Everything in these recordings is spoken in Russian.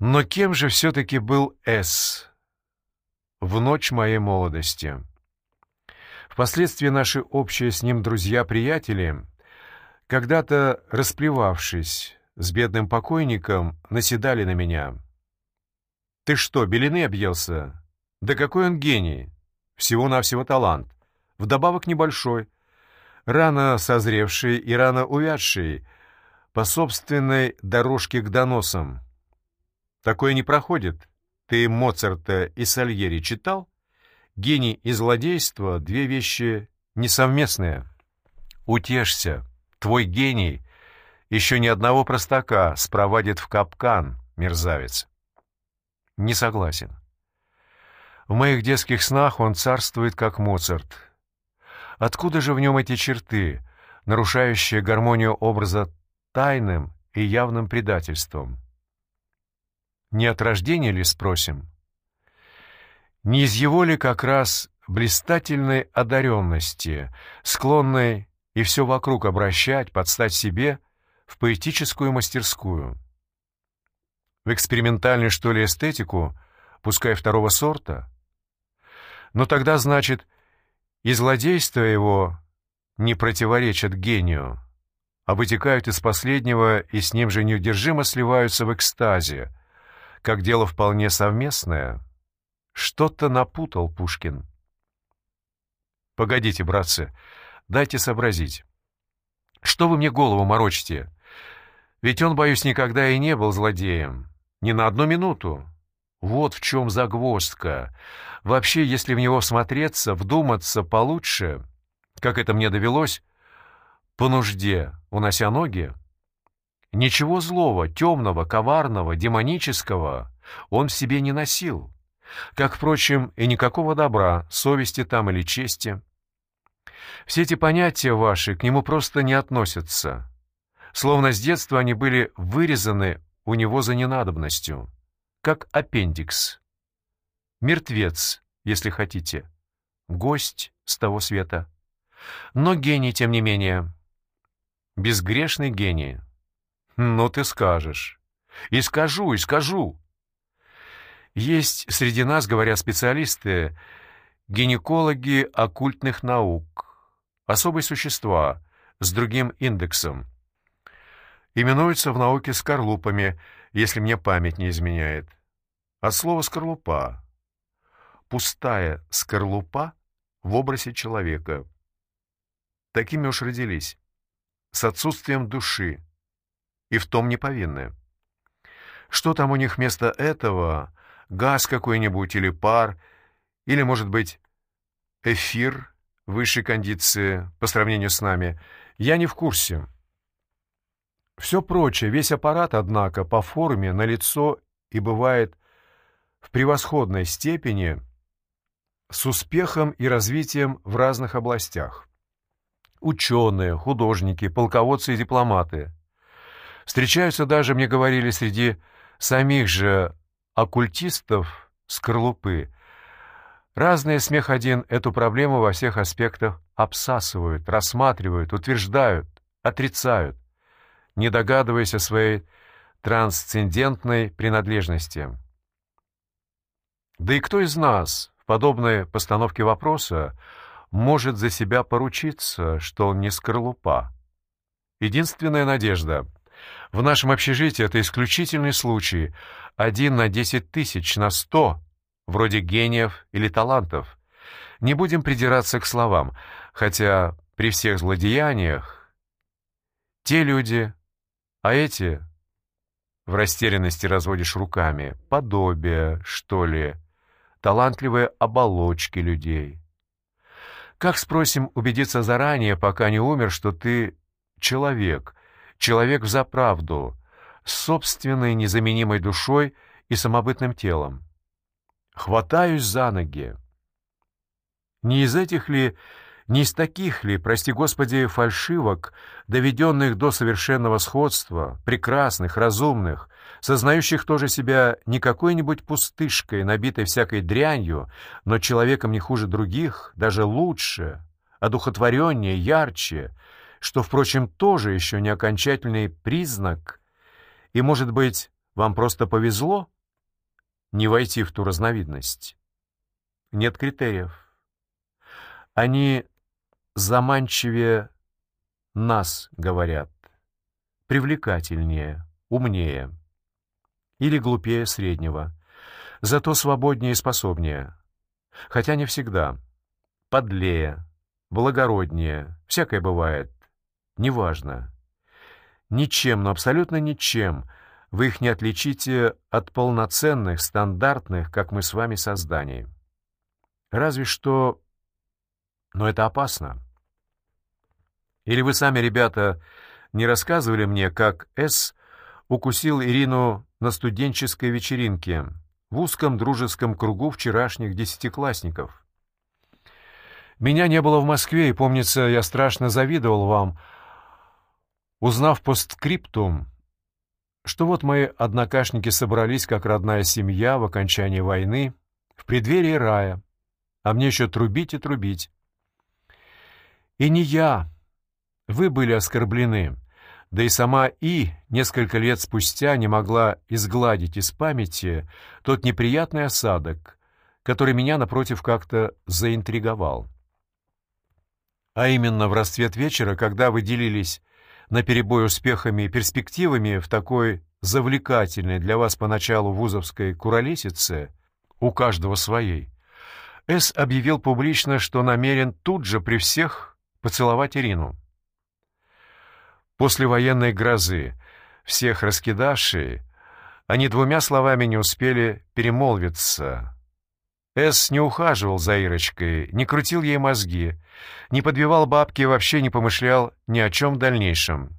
Но кем же все-таки был С в ночь моей молодости? Впоследствии наши общие с ним друзья-приятели, когда-то расплевавшись с бедным покойником, наседали на меня. «Ты что, белины объелся? Да какой он гений! Всего-навсего талант. Вдобавок небольшой, рано созревший и рано увядший, по собственной дорожке к доносам. Такое не проходит. Ты Моцарта и Сальери читал? Гений и злодейство — две вещи несовместные. Утешься, твой гений еще ни одного простака спровадит в капкан, мерзавец. Не согласен. В моих детских снах он царствует, как Моцарт. Откуда же в нем эти черты, нарушающие гармонию образа тайным и явным предательством? Не от рождения ли, спросим? Не из его ли как раз блистательной одаренности, склонной и все вокруг обращать, подстать себе в поэтическую мастерскую? В экспериментальную, что ли, эстетику, пускай второго сорта? Но тогда, значит, и злодейство его не противоречат гению, а вытекают из последнего и с ним же неудержимо сливаются в экстазе, как дело вполне совместное. Что-то напутал Пушкин. Погодите, братцы, дайте сообразить. Что вы мне голову морочите? Ведь он, боюсь, никогда и не был злодеем. Ни на одну минуту. Вот в чем загвоздка. Вообще, если в него всмотреться, вдуматься получше, как это мне довелось, по нужде, унося ноги, Ничего злого, темного, коварного, демонического он в себе не носил, как, впрочем, и никакого добра, совести там или чести. Все эти понятия ваши к нему просто не относятся, словно с детства они были вырезаны у него за ненадобностью, как аппендикс. Мертвец, если хотите, гость с того света. Но гений, тем не менее, безгрешный гений — «Ну ты скажешь». «И скажу, и скажу». Есть среди нас, говорят специалисты, гинекологи оккультных наук, особые существа с другим индексом. Именуются в науке скорлупами, если мне память не изменяет. От слова «скорлупа». Пустая скорлупа в образе человека. Такими уж родились. С отсутствием души, и в том не повинны. Что там у них вместо этого? Газ какой-нибудь или пар, или, может быть, эфир высшей кондиции по сравнению с нами? Я не в курсе. Все прочее, весь аппарат, однако, по форме, налицо и бывает в превосходной степени с успехом и развитием в разных областях. Ученые, художники, полководцы и дипломаты – Встречаются даже, мне говорили, среди самих же оккультистов скорлупы. Разные смех один эту проблему во всех аспектах обсасывают, рассматривают, утверждают, отрицают, не догадываясь о своей трансцендентной принадлежности. Да и кто из нас в подобной постановке вопроса может за себя поручиться, что он не скорлупа? Единственная надежда — в нашем общежитии это исключительный случай. Один на десять тысяч, на сто, вроде гениев или талантов. Не будем придираться к словам, хотя при всех злодеяниях те люди, а эти в растерянности разводишь руками, подобие, что ли, талантливые оболочки людей. Как, спросим, убедиться заранее, пока не умер, что ты человек, человек взаправду, с собственной незаменимой душой и самобытным телом. Хватаюсь за ноги. Не из этих ли, не из таких ли, прости Господи, фальшивок, доведенных до совершенного сходства, прекрасных, разумных, сознающих тоже себя не какой-нибудь пустышкой, набитой всякой дрянью, но человеком не хуже других, даже лучше, одухотвореннее, ярче, что, впрочем, тоже еще не окончательный признак и, может быть, Вам просто повезло не войти в ту разновидность. Нет критериев. Они заманчивее нас, говорят, привлекательнее, умнее или глупее среднего, зато свободнее и способнее, хотя не всегда, подлее, благороднее, всякое бывает, неважно. Ничем, но абсолютно ничем вы их не отличите от полноценных, стандартных, как мы с вами, созданий. Разве что... Но это опасно. Или вы сами, ребята, не рассказывали мне, как С укусил Ирину на студенческой вечеринке в узком дружеском кругу вчерашних десятиклассников? Меня не было в Москве, и, помнится, я страшно завидовал вам, узнав постскриптум, что вот мои однокашники собрались как родная семья в окончании войны, в преддверии рая, а мне еще трубить и трубить. И не я, вы были оскорблены, да и сама И несколько лет спустя не могла изгладить из памяти тот неприятный осадок, который меня, напротив, как-то заинтриговал. А именно в расцвет вечера, когда вы делились наперебой успехами и перспективами в такой завлекательной для вас поначалу вузовской куролесице, у каждого своей, С объявил публично, что намерен тут же при всех поцеловать Ирину. После военной грозы, всех раскидавшие, они двумя словами не успели перемолвиться. Эс не ухаживал за Ирочкой, не крутил ей мозги, не подбивал бабки и вообще не помышлял ни о чем дальнейшем.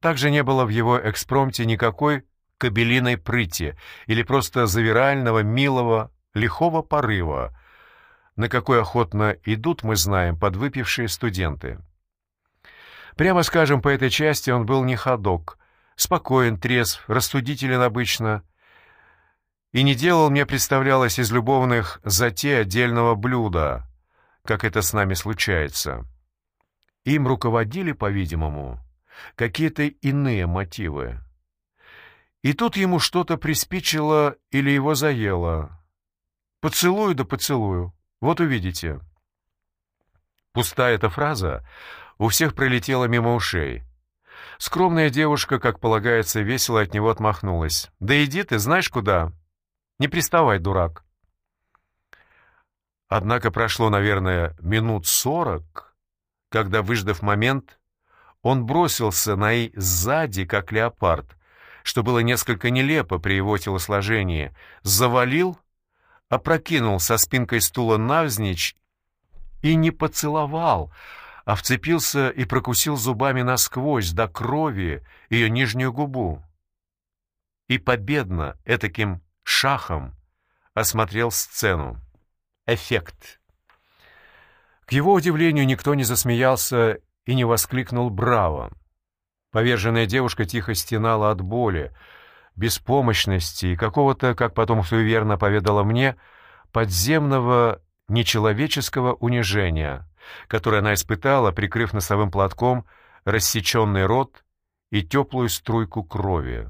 Также не было в его экспромте никакой кабелиной прыти или просто завирального, милого, лихого порыва, на какой охотно идут, мы знаем, подвыпившие студенты. Прямо скажем, по этой части он был не ходок, спокоен, трезв, рассудителен обычно, и не делал, мне представлялось, из любовных затей отдельного блюда, как это с нами случается. Им руководили, по-видимому, какие-то иные мотивы. И тут ему что-то приспичило или его заело. «Поцелую да поцелую, вот увидите». Пустая эта фраза у всех пролетела мимо ушей. Скромная девушка, как полагается, весело от него отмахнулась. «Да иди ты, знаешь куда? Не приставай, дурак!» Однако прошло, наверное, минут сорок, когда, выждав момент, он бросился на и сзади, как леопард, что было несколько нелепо при его телосложении, завалил, опрокинул со спинкой стула навзничь и не поцеловал, а вцепился и прокусил зубами насквозь до крови ее нижнюю губу. И победно, этаким шахом, осмотрел сцену. Эффект. К его удивлению, никто не засмеялся и не воскликнул «Браво!». Поверженная девушка тихо стенала от боли, беспомощности и какого-то, как потом суеверно поведала мне, подземного нечеловеческого унижения, которое она испытала, прикрыв носовым платком рассеченный рот и теплую струйку крови.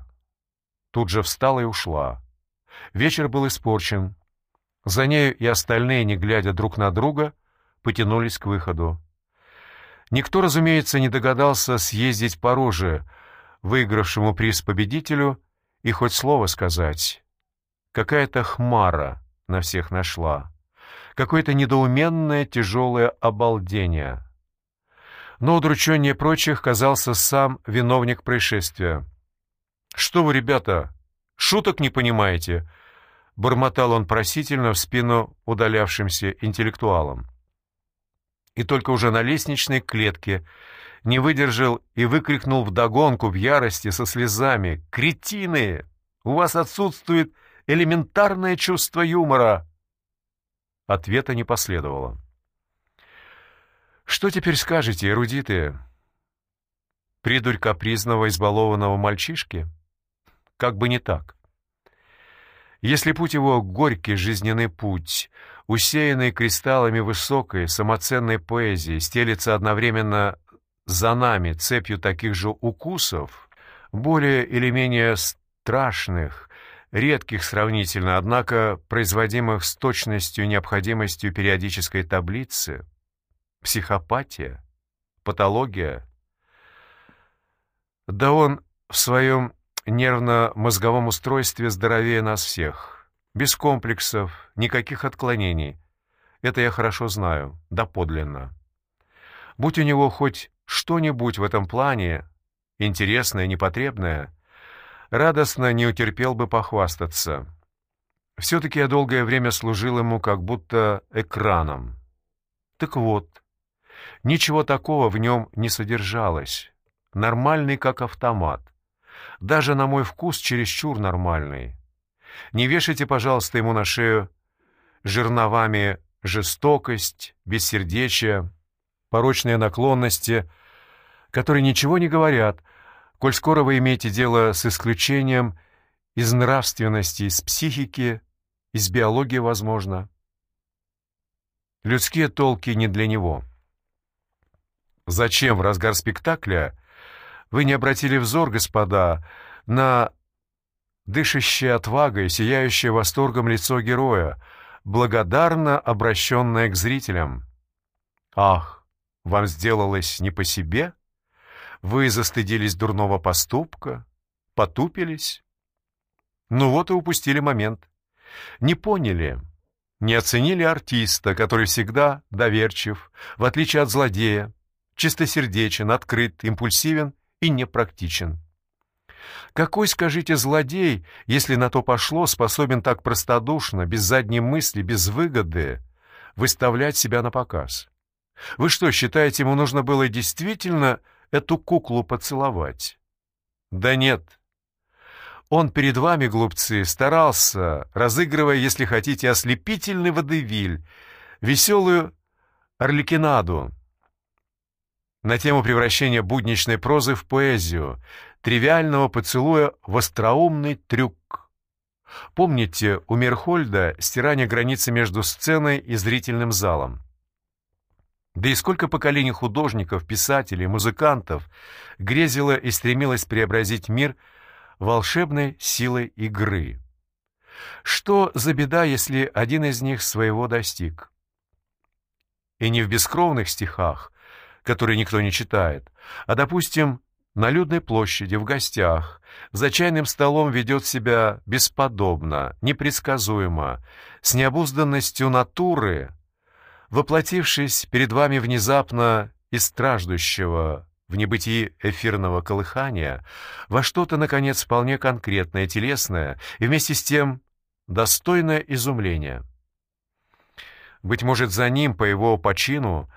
Тут же встала и ушла. Вечер был испорчен. За нею и остальные, не глядя друг на друга, потянулись к выходу. Никто, разумеется, не догадался съездить по роже выигравшему приз победителю и хоть слово сказать. Какая-то хмара на всех нашла какое-то недоуменное тяжелое обалдение. Но удрученнее прочих казался сам виновник происшествия. «Что вы, ребята, шуток не понимаете?» — бормотал он просительно в спину удалявшимся интеллектуалам. И только уже на лестничной клетке не выдержал и выкрикнул вдогонку в ярости со слезами «Кретины! У вас отсутствует элементарное чувство юмора!» Ответа не последовало. «Что теперь скажете, эрудиты? Придурь капризного, избалованного мальчишки? Как бы не так. Если путь его — горький жизненный путь, усеянный кристаллами высокой, самоценной поэзии, стелится одновременно за нами цепью таких же укусов, более или менее страшных, редких сравнительно, однако производимых с точностью необходимостью периодической таблицы, психопатия, патология. Да он в своем нервно-мозговом устройстве здоровее нас всех, без комплексов, никаких отклонений. Это я хорошо знаю, доподлинно. Будь у него хоть что-нибудь в этом плане, интересное, непотребное, радостно не утерпел бы похвастаться. Все-таки я долгое время служил ему как будто экраном. Так вот, ничего такого в нем не содержалось. Нормальный, как автомат. Даже на мой вкус чересчур нормальный. Не вешайте, пожалуйста, ему на шею жерновами жестокость, бессердечие, порочные наклонности, которые ничего не говорят, коль скоро вы имеете дело с исключением из нравственности, из психики, из биологии, возможно. Людские толки не для него. Зачем в разгар спектакля вы не обратили взор, господа, на дышащее отвагой, сияющее восторгом лицо героя, благодарно обращенное к зрителям? Ах, вам сделалось не по себе? Вы застыдились дурного поступка? Потупились? Ну вот и упустили момент. Не поняли, не оценили артиста, который всегда доверчив, в отличие от злодея, чистосердечен, открыт, импульсивен и непрактичен. Какой, скажите, злодей, если на то пошло, способен так простодушно, без задней мысли, без выгоды, выставлять себя на показ? Вы что, считаете, ему нужно было действительно эту куклу поцеловать? Да нет. Он перед вами, глупцы, старался, разыгрывая, если хотите, ослепительный водевиль, веселую орликинаду, на тему превращения будничной прозы в поэзию, тривиального поцелуя в остроумный трюк. Помните у Мерхольда стирание границы между сценой и зрительным залом? Да и сколько поколений художников, писателей, музыкантов грезило и стремилось преобразить мир волшебной силой игры. Что за беда, если один из них своего достиг? И не в бескровных стихах, который никто не читает, а, допустим, на людной площади, в гостях, за чайным столом ведет себя бесподобно, непредсказуемо, с необузданностью натуры, воплотившись перед вами внезапно из страждущего в небытии эфирного колыхания во что-то, наконец, вполне конкретное, телесное и вместе с тем достойное изумления. Быть может, за ним, по его почину,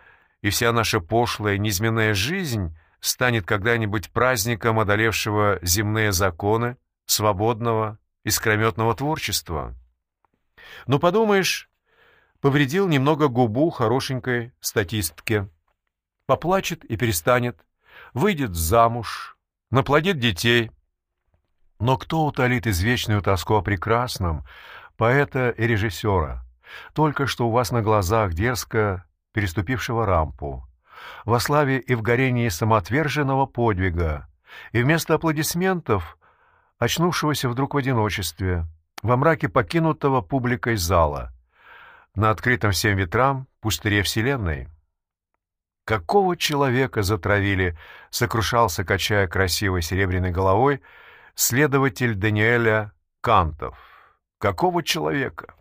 и вся наша пошлая, низменная жизнь станет когда-нибудь праздником одолевшего земные законы, свободного, искрометного творчества. Ну, подумаешь, повредил немного губу хорошенькой статистке. Поплачет и перестанет, выйдет замуж, наплодит детей. Но кто утолит извечную тоску о прекрасном, поэта и режиссера? Только что у вас на глазах дерзко переступившего рампу, во славе и в горении самоотверженного подвига, и вместо аплодисментов, очнувшегося вдруг в одиночестве, во мраке покинутого публикой зала, на открытом всем ветрам пустыре Вселенной. Какого человека затравили, сокрушался, качая красивой серебряной головой, следователь Даниэля Кантов. Какого человека?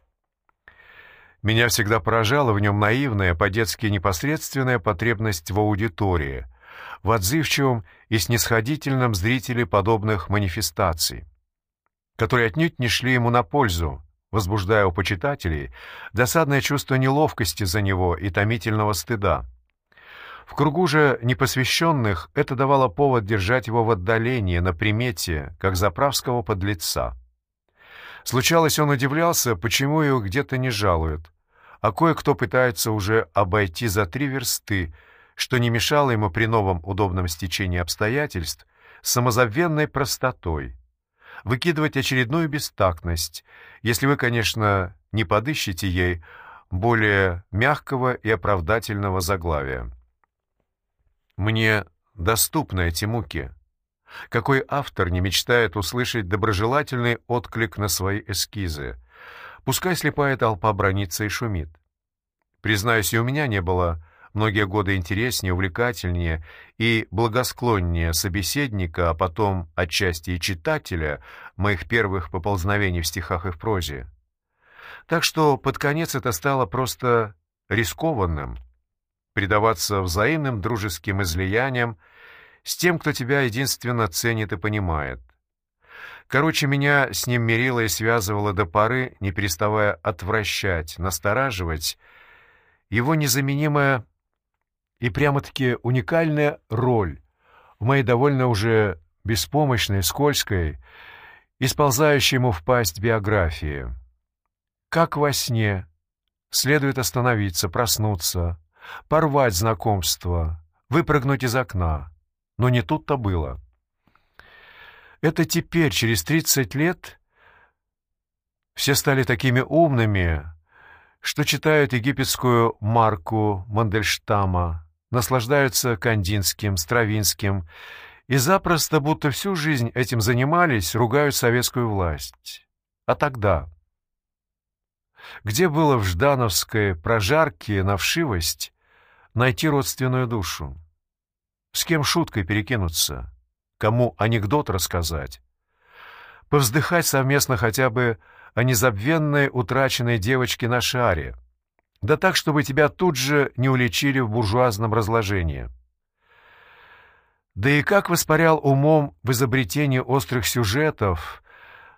Меня всегда поражала в нем наивная, по-детски непосредственная потребность в аудитории, в отзывчивом и снисходительном зрителе подобных манифестаций, которые отнюдь не шли ему на пользу, возбуждая у почитателей досадное чувство неловкости за него и томительного стыда. В кругу же непосвященных это давало повод держать его в отдалении, на примете, как заправского подлеца. Случалось, он удивлялся, почему его где-то не жалуют, а кое-кто пытается уже обойти за три версты, что не мешало ему при новом удобном стечении обстоятельств самозабвенной простотой, выкидывать очередную бестактность, если вы, конечно, не подыщете ей более мягкого и оправдательного заглавия. Мне доступны эти муки. Какой автор не мечтает услышать доброжелательный отклик на свои эскизы? Пускай слепая толпа бронится и шумит. Признаюсь, и у меня не было многие годы интереснее, увлекательнее и благосклоннее собеседника, а потом отчасти и читателя моих первых поползновений в стихах и в прозе. Так что под конец это стало просто рискованным — предаваться взаимным дружеским излияниям с тем, кто тебя единственно ценит и понимает. Короче, меня с ним мирило и связывало до поры, не переставая отвращать, настораживать, его незаменимая и прямо-таки уникальная роль в моей довольно уже беспомощной, скользкой и сползающей ему в пасть биографии. Как во сне следует остановиться, проснуться, порвать знакомство, выпрыгнуть из окна. Но не тут-то было. Это теперь, через 30 лет, все стали такими умными, что читают египетскую марку Мандельштама, наслаждаются Кандинским, Стравинским и запросто, будто всю жизнь этим занимались, ругают советскую власть. А тогда? Где было в ждановской прожарке на вшивость найти родственную душу? С кем шуткой перекинуться? Кому анекдот рассказать? Повздыхать совместно хотя бы о незабвенной утраченной девочке на шаре — да так, чтобы тебя тут же не уличили в буржуазном разложении. Да и как воспарял умом в изобретении острых сюжетов,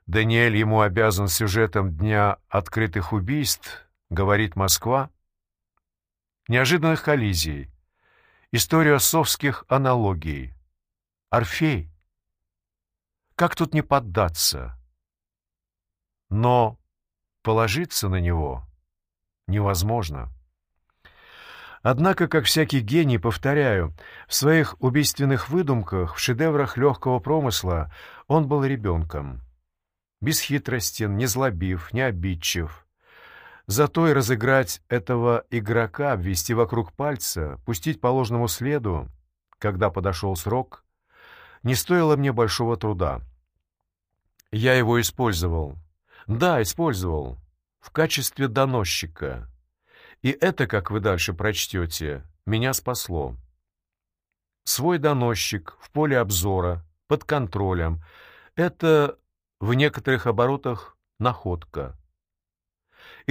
Даниэль ему обязан сюжетом Дня открытых убийств, говорит Москва, неожиданных коллизий, историю совских аналогий, Орфей. Как тут не поддаться? Но положиться на него — невозможно. Однако, как всякий гений, повторяю, в своих убийственных выдумках, в шедеврах легкого промысла он был ребенком. Бесхитростен, не злобив, не обидчив. Зато и разыграть этого игрока, ввести вокруг пальца, пустить по ложному следу, когда подошел срок, не стоило мне большого труда. Я его использовал. Да, использовал в качестве доносчика. И это, как вы дальше прочтете, меня спасло. Свой доносчик в поле обзора, под контролем — это в некоторых оборотах находка.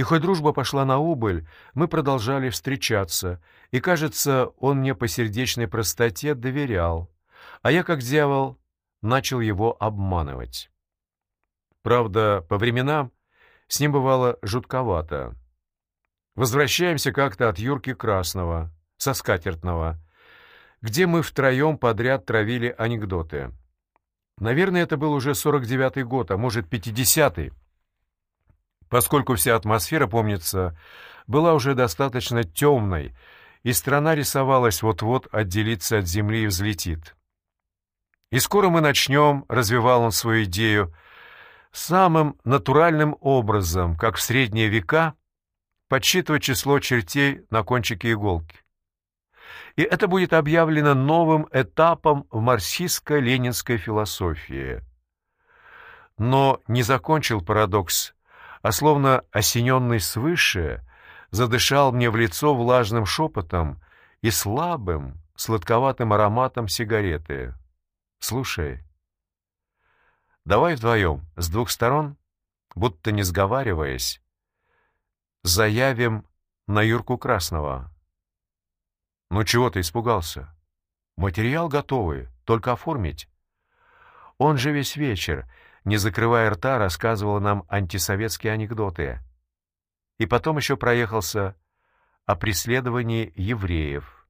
И хоть дружба пошла на убыль, мы продолжали встречаться, и, кажется, он мне по сердечной простоте доверял, а я, как дьявол, начал его обманывать. Правда, по временам с ним бывало жутковато. Возвращаемся как-то от Юрки Красного, со Скатертного, где мы втроем подряд травили анекдоты. Наверное, это был уже 49-й год, а может, 50-й, поскольку вся атмосфера, помнится, была уже достаточно темной, и страна рисовалась вот-вот отделиться от земли и взлетит. И скоро мы начнем, развивал он свою идею, самым натуральным образом, как в средние века, подсчитывать число чертей на кончике иголки. И это будет объявлено новым этапом в марксистско-ленинской философии. Но не закончил парадокс, а словно осененный свыше, задышал мне в лицо влажным шепотом и слабым, сладковатым ароматом сигареты. «Слушай, Давай вдвоем, с двух сторон, будто не сговариваясь, заявим на Юрку Красного. Ну чего ты испугался? Материал готовый, только оформить. Он же весь вечер, не закрывая рта, рассказывал нам антисоветские анекдоты. И потом еще проехался о преследовании евреев.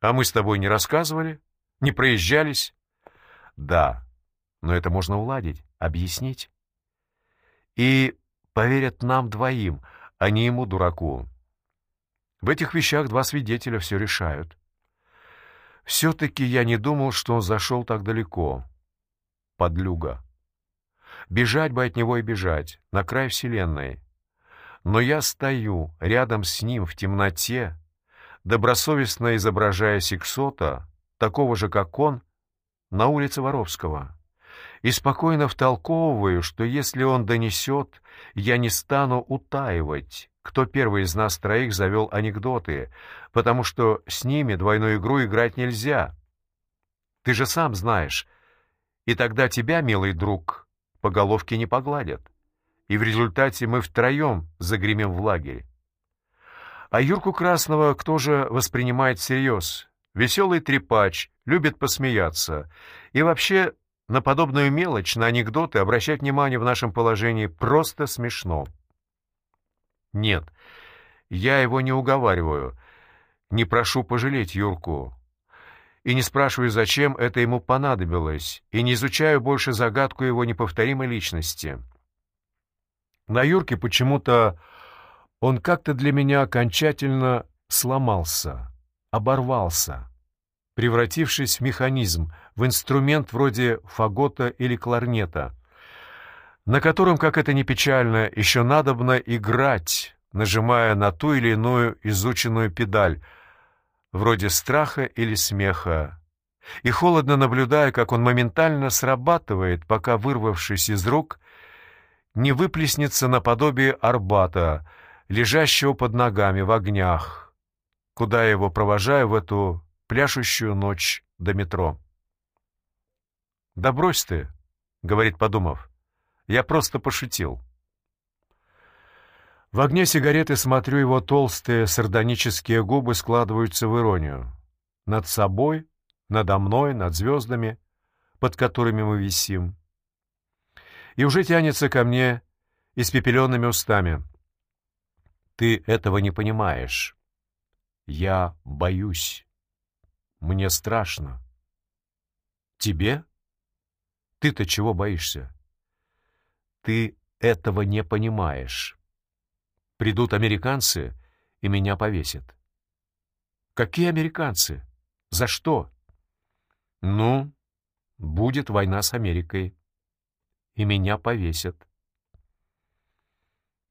А мы с тобой не рассказывали? Не проезжались? Да, но это можно уладить, объяснить. И поверят нам двоим, а не ему, дураку. В этих вещах два свидетеля все решают. Все-таки я не думал, что он зашел так далеко. Подлюга. Бежать бы от него и бежать, на край вселенной. Но я стою рядом с ним в темноте, добросовестно изображая сексота, такого же, как он, на улице Воровского. И спокойно втолковываю, что если он донесет, я не стану утаивать, кто первый из нас троих завел анекдоты, потому что с ними двойную игру играть нельзя. Ты же сам знаешь. И тогда тебя, милый друг, по головке не погладят. И в результате мы втроем загремим в лагерь. А Юрку Красного кто же воспринимает всерьез? Веселый трепач, любит посмеяться. И вообще на подобную мелочь, на анекдоты обращать внимание в нашем положении просто смешно. Нет, я его не уговариваю, не прошу пожалеть Юрку. И не спрашиваю, зачем это ему понадобилось, и не изучаю больше загадку его неповторимой личности. На Юрке почему-то он как-то для меня окончательно сломался, оборвался, превратившись в механизм, в инструмент вроде фагота или кларнета, на котором, как это ни печально, еще надобно играть, нажимая на ту или иную изученную педаль, вроде страха или смеха, и холодно наблюдая, как он моментально срабатывает, пока, вырвавшись из рук, не выплеснется наподобие Арбата — лежащего под ногами в огнях, куда я его провожаю в эту пляшущую ночь до метро. «Да брось ты», — говорит, подумав, — «я просто пошутил». В огне сигареты смотрю, его толстые сардонические губы складываются в иронию. Над собой, надо мной, над звездами, под которыми мы висим. И уже тянется ко мне испепеленными устами. Ты этого не понимаешь. Я боюсь. Мне страшно. Тебе? Ты-то чего боишься? Ты этого не понимаешь. Придут американцы и меня повесят. Какие американцы? За что? Ну, будет война с Америкой. И меня повесят.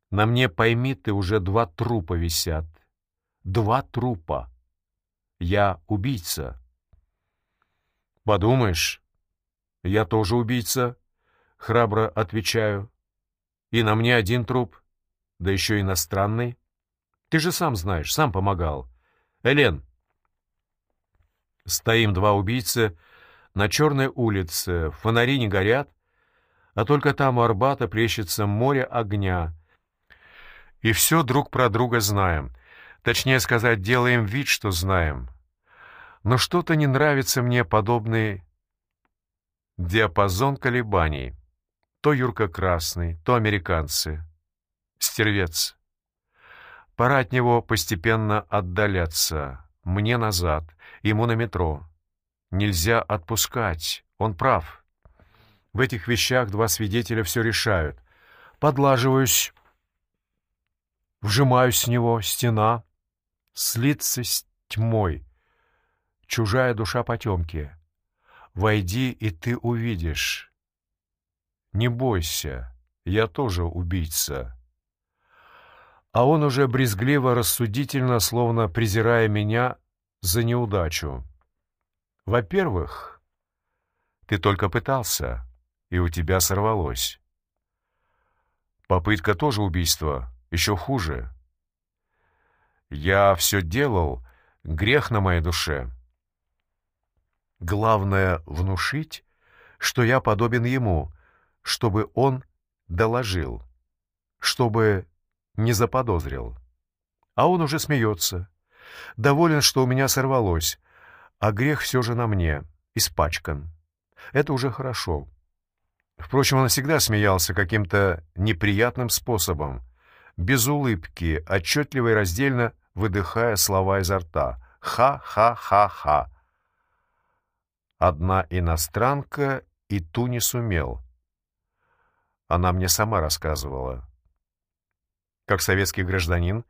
На мне, пойми ты, уже два трупа висят. Два трупа. Я убийца. Подумаешь, я тоже убийца, храбро отвечаю. И на мне один труп, да еще иностранный. Ты же сам знаешь, сам помогал. Элен. Стоим два убийцы на черной улице, фонари не горят, а только там у Арбата плещется море огня — и все друг про друга знаем. Точнее сказать, делаем вид, что знаем. Но что-то не нравится мне подобный диапазон колебаний. То Юрка Красный, то американцы. Стервец. Пора от него постепенно отдаляться. Мне назад, ему на метро. Нельзя отпускать. Он прав. В этих вещах два свидетеля все решают. Подлаживаюсь, Вжимаюсь в него, стена, слиться с тьмой. Чужая душа потемки. Войди, и ты увидишь. Не бойся, я тоже убийца. А он уже брезгливо, рассудительно, словно презирая меня за неудачу. Во-первых, ты только пытался, и у тебя сорвалось. Попытка тоже убийство, еще хуже. Я все делал, грех на моей душе. Главное — внушить, что я подобен ему, чтобы он доложил, чтобы не заподозрил. А он уже смеется. Доволен, что у меня сорвалось, а грех все же на мне, испачкан. Это уже хорошо. Впрочем, он всегда смеялся каким-то неприятным способом, без улыбки, отчетливо и раздельно выдыхая слова изо рта. «Ха-ха-ха-ха». Одна иностранка и ту не сумел. Она мне сама рассказывала. Как советский гражданин,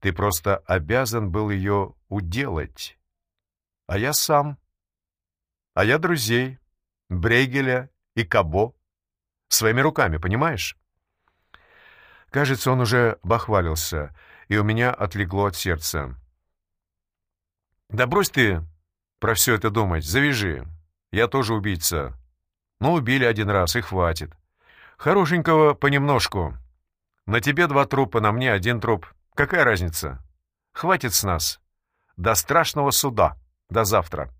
ты просто обязан был ее уделать. А я сам. А я друзей, Брейгеля и Кабо. Своими руками, понимаешь? Кажется, он уже бахвалился, и у меня отлегло от сердца. «Да брось ты про все это думать. Завяжи. Я тоже убийца. Ну, убили один раз, и хватит. Хорошенького понемножку. На тебе два трупа, на мне один труп. Какая разница? Хватит с нас. До страшного суда. До завтра.